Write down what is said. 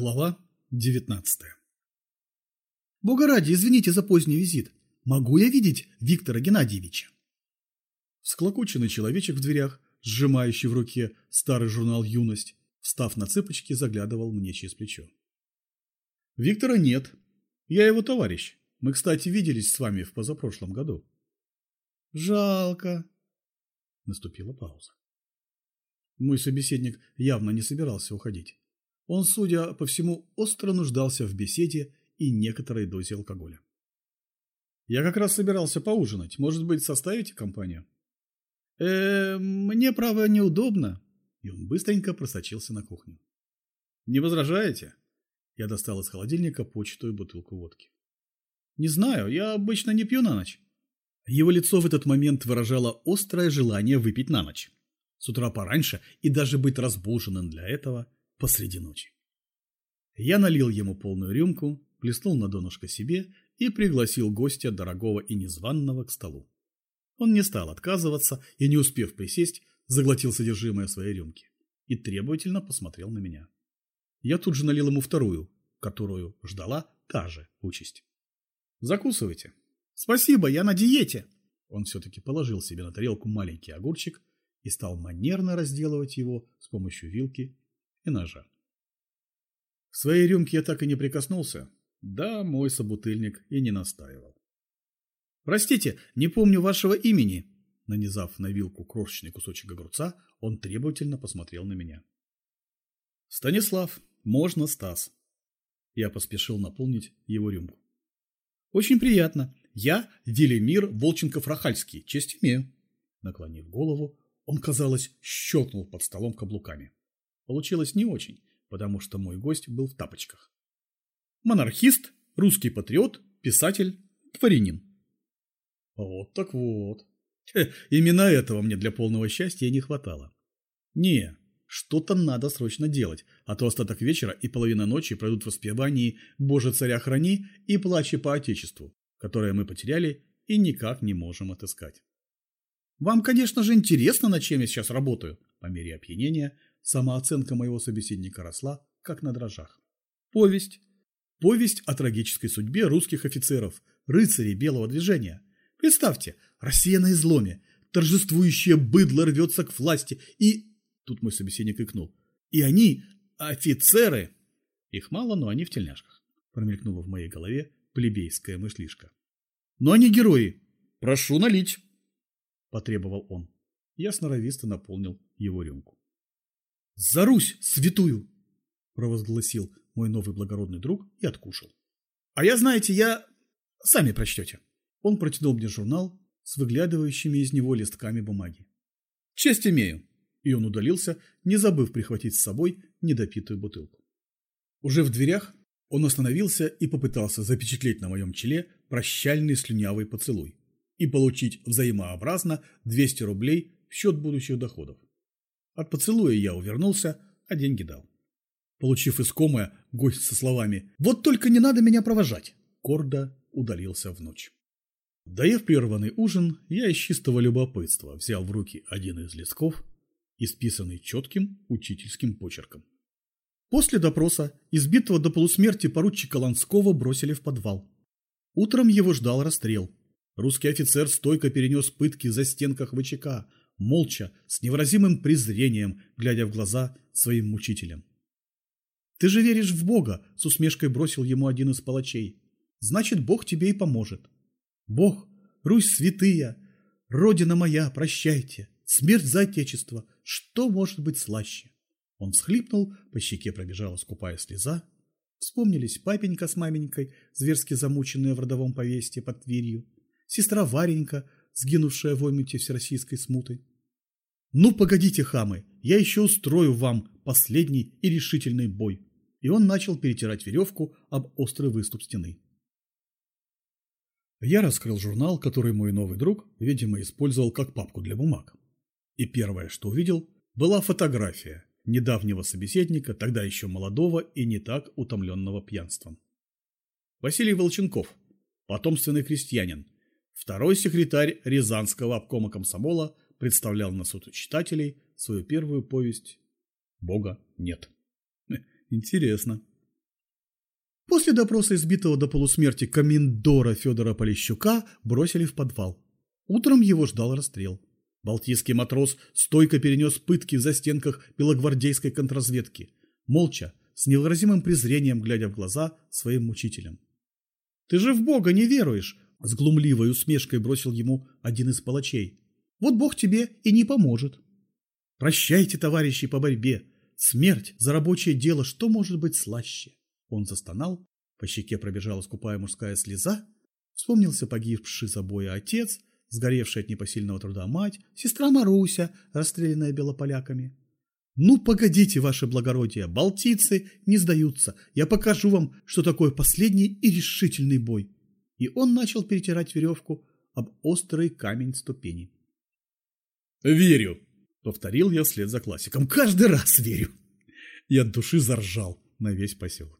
Глава 19 Бога ради, извините за поздний визит. Могу я видеть Виктора Геннадьевича? Склокоченный человечек в дверях, сжимающий в руке старый журнал «Юность», встав на цыпочки, заглядывал мне через плечо. Виктора нет. Я его товарищ. Мы, кстати, виделись с вами в позапрошлом году. Жалко. Наступила пауза. Мой собеседник явно не собирался уходить. Он, судя по всему, остро нуждался в беседе и некоторой дозе алкоголя. «Я как раз собирался поужинать. Может быть, составите компанию?» э мне, право, неудобно». И он быстренько просочился на кухню. «Не возражаете?» Я достал из холодильника почту и бутылку водки. «Не знаю, я обычно не пью на ночь». Его лицо в этот момент выражало острое желание выпить на ночь. С утра пораньше и даже быть разбуженным для этого – посреди ночи. Я налил ему полную рюмку, плеснул на донышко себе и пригласил гостя дорогого и незваного к столу. Он не стал отказываться и, не успев присесть, заглотил содержимое своей рюмки и требовательно посмотрел на меня. Я тут же налил ему вторую, которую ждала та же участь. «Закусывайте». «Спасибо, я на диете». Он все-таки положил себе на тарелку маленький огурчик и стал манерно разделывать его с помощью вилки и ножа. В своей рюмке я так и не прикоснулся. Да, мой собутыльник и не настаивал. «Простите, не помню вашего имени!» Нанизав на вилку крошечный кусочек огурца, он требовательно посмотрел на меня. «Станислав, можно Стас?» Я поспешил наполнить его рюмку. «Очень приятно. Я Велимир Волченков-Рахальский. Честь имею». Наклонив голову, он, казалось, щелкнул под столом каблуками. Получилось не очень, потому что мой гость был в тапочках. Монархист, русский патриот, писатель, дворянин. Вот так вот. именно этого мне для полного счастья не хватало. Не, что-то надо срочно делать, а то остаток вечера и половина ночи пройдут в воспевании «Боже, царя храни» и плаче по Отечеству, которое мы потеряли и никак не можем отыскать. Вам, конечно же, интересно, над чем я сейчас работаю. По мере опьянения Самооценка моего собеседника росла, как на дрожжах. Повесть. Повесть о трагической судьбе русских офицеров, рыцарей белого движения. Представьте, Россия на изломе, торжествующее быдло рвется к власти, и... Тут мой собеседник икнул. И они, офицеры... Их мало, но они в тельняшках. Промелькнула в моей голове плебейская мыслишка. Но они герои. Прошу налить. Потребовал он. Я сноровисто наполнил его рюмку. «За Русь святую!» – провозгласил мой новый благородный друг и откушал. «А я, знаете, я... Сами прочтете». Он протянул мне журнал с выглядывающими из него листками бумаги. «Честь имею!» И он удалился, не забыв прихватить с собой недопитую бутылку. Уже в дверях он остановился и попытался запечатлеть на моем челе прощальный слюнявый поцелуй и получить взаимообразно 200 рублей в счет будущих доходов. От поцелуя я увернулся, а деньги дал. Получив искомое, гость со словами «Вот только не надо меня провожать!» гордо удалился в ночь. Доев прерванный ужин, я из чистого любопытства взял в руки один из листков, исписанный четким учительским почерком. После допроса избитого до полусмерти поручика Ланского бросили в подвал. Утром его ждал расстрел. Русский офицер стойко перенес пытки за стенках ВЧК, молча, с невыразимым презрением, глядя в глаза своим мучителям. «Ты же веришь в Бога!» – с усмешкой бросил ему один из палачей. «Значит, Бог тебе и поможет. Бог, Русь святыя, Родина моя, прощайте, смерть за Отечество, что может быть слаще?» Он всхлипнул, по щеке пробежала скупая слеза. Вспомнились папенька с маменькой, зверски замученные в родовом повесте под Тверью, сестра Варенька, сгинувшая в омуте всероссийской смуты, «Ну, погодите, хамы, я еще устрою вам последний и решительный бой». И он начал перетирать веревку об острый выступ стены. Я раскрыл журнал, который мой новый друг, видимо, использовал как папку для бумаг. И первое, что увидел, была фотография недавнего собеседника, тогда еще молодого и не так утомленного пьянством. Василий Волченков, потомственный крестьянин, второй секретарь Рязанского обкома комсомола представлял на суд читателей свою первую повесть «Бога нет». Интересно. После допроса избитого до полусмерти комендора Федора Полищука бросили в подвал. Утром его ждал расстрел. Балтийский матрос стойко перенес пытки в застенках белогвардейской контрразведки, молча, с невыразимым презрением глядя в глаза своим мучителям. «Ты же в Бога не веруешь!» – с глумливой усмешкой бросил ему один из палачей. «Вот Бог тебе и не поможет!» «Прощайте, товарищи по борьбе! Смерть за рабочее дело, что может быть слаще?» Он застонал, по щеке пробежала скупая мужская слеза, вспомнился погибший за боя отец – сгоревшая от непосильного труда мать, сестра Маруся, расстрелянная белополяками. «Ну, погодите, ваше благородие, балтийцы не сдаются. Я покажу вам, что такое последний и решительный бой». И он начал перетирать веревку об острый камень ступени. «Верю», — повторил я вслед за классиком. «Каждый раз верю». И от души заржал на весь поселок.